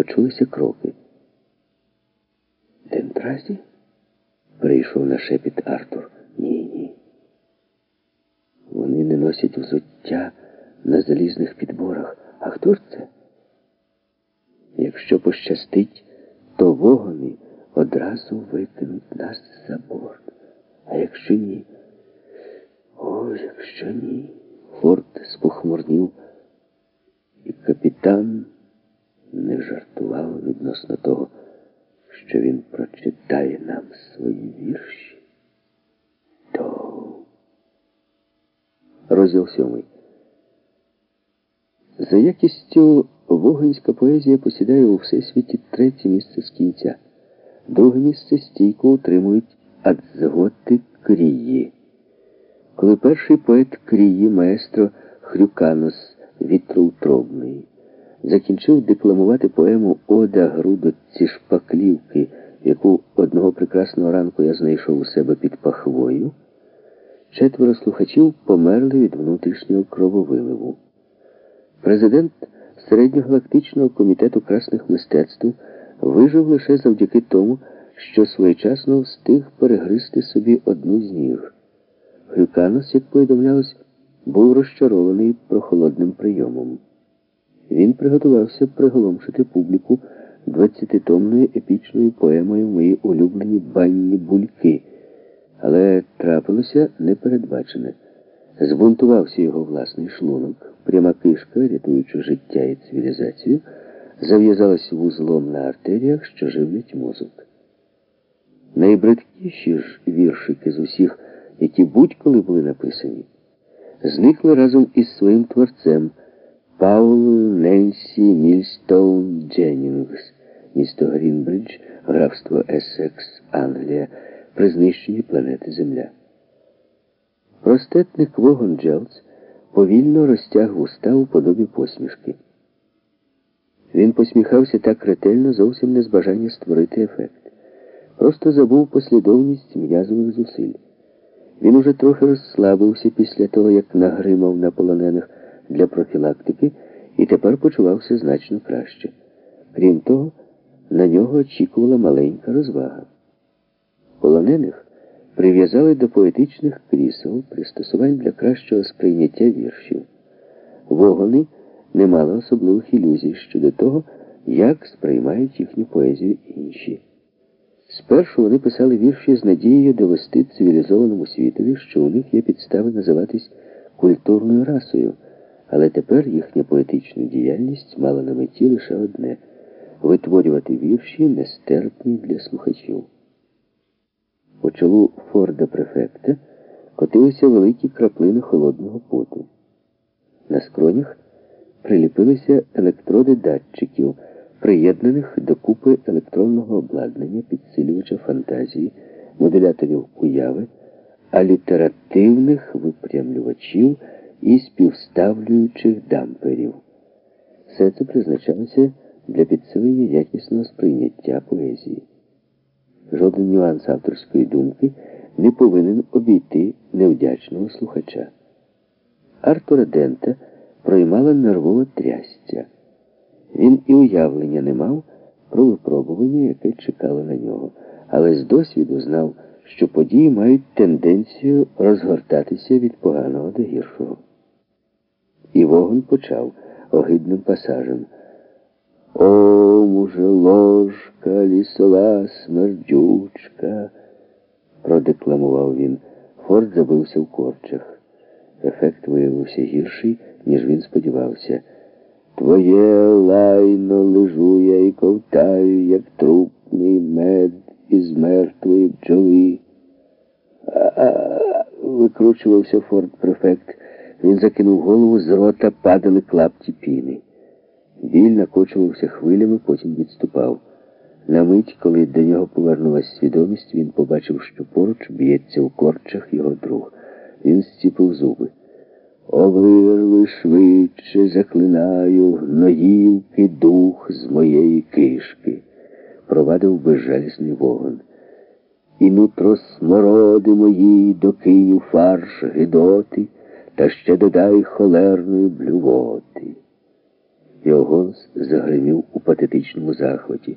почулися кроки. Дентразі? Прийшов на шепіт Артур. Ні, ні. Вони не носять взуття на залізних підборах. А хто ж це? Якщо пощастить, то вогони одразу викинуть нас за борт. А якщо ні? О, якщо ні. Форд спохмурнів, і капітан не жартував відносно того, що він прочитає нам свої вірші. То розділ сьомий. За якістю вогонська поезія посідає у всесвіті третє місце з кінця. Друге місце стійко утримують адзготи крії. Коли перший поет крії, маестро Хрюканос Вітроутробний, закінчив декламувати поему Ода грудоці шпаклівки, яку одного прекрасного ранку я знайшов у себе під пахвою, четверо слухачів померли від внутрішнього крововиливу. Президент Середньогалактичного комітету красних мистецтв вижив лише завдяки тому, що своєчасно встиг перегризти собі одну з ніг. Гюканос, як повідомлялось, був розчарований прохолодним прийомом. Він приготувався приголомшити публіку двадцятитомною епічною поемою Мої улюблені банні бульки, але трапилося непередбачене. Збунтувався його власний шлунок, пряма кишка, рятуючи життя і цивілізацію, зав'язалась вузлом на артеріях, що живлять мозок. Найбридкіші ж віршики з усіх, які будь-коли були написані, зникли разом із своїм творцем Паулою Ненсі Мільстоун Дженнінгс, місто Грінбридж, графство Ессекс, Англія, при знищенні планети Земля. Простетник Вогон Джелц повільно розтяг вуста у подобі посмішки. Він посміхався так ретельно, зовсім не з бажання створити ефект. Просто забув послідовність м'язових зусиль. Він уже трохи розслабився після того, як нагримав на полонених для профілактики, і тепер почувався значно краще. Крім того, на нього очікувала маленька розвага. Полонених прив'язали до поетичних крісел, пристосувань для кращого сприйняття віршів. Вогони не мали особливих ілюзій щодо того, як сприймають їхню поезію інші. Спершу вони писали вірші з надією довести цивілізованому світові, що у них є підстави називатись культурною расою, але тепер їхня поетична діяльність мала на меті лише одне витворювати вірші нестерпні для слухачів. По чолу Форда префекта котилися великі краплини холодного поту. На скронях приліпилися електроди датчиків, приєднаних до купи електронного обладнання, підсилювача фантазії, модуляторів уяви, алітеративних випрямлювачів і співставлюючих дамперів. Все це призначалося для підсилення якісного сприйняття поезії. Жоден нюанс авторської думки не повинен обійти невдячного слухача. Артура Дента проймала нервове трястя. Він і уявлення не мав про випробування, яке чекало на нього, але з досвіду знав, що події мають тенденцію розгортатися від поганого до гіршого. І вогонь почав огидним пасажем. О, муже ложка, лісова смердючка, продекламував він. Форд забився в корчах. Ефект виявився гірший, ніж він сподівався. Твоє лайно лежу я і ковтаю, як трупний мед із мертвої бджоли. А-а-а, викручувався форт префект. Він закинув голову, з рота падали клапті піни. Біль накочувався хвилями, потім відступав. На мить, коли до нього повернулася свідомість, він побачив, що поруч б'ється у корчах його друг. Він зціпив зуби. Обирви швидше заклинаю гноївки дух з моєї кишки, провадив безжалісний вогонь. І нутро смороди мої до Київ фарш гидоти, та ще додай холерної блювоти. Його голос загримів у патетичному захваті.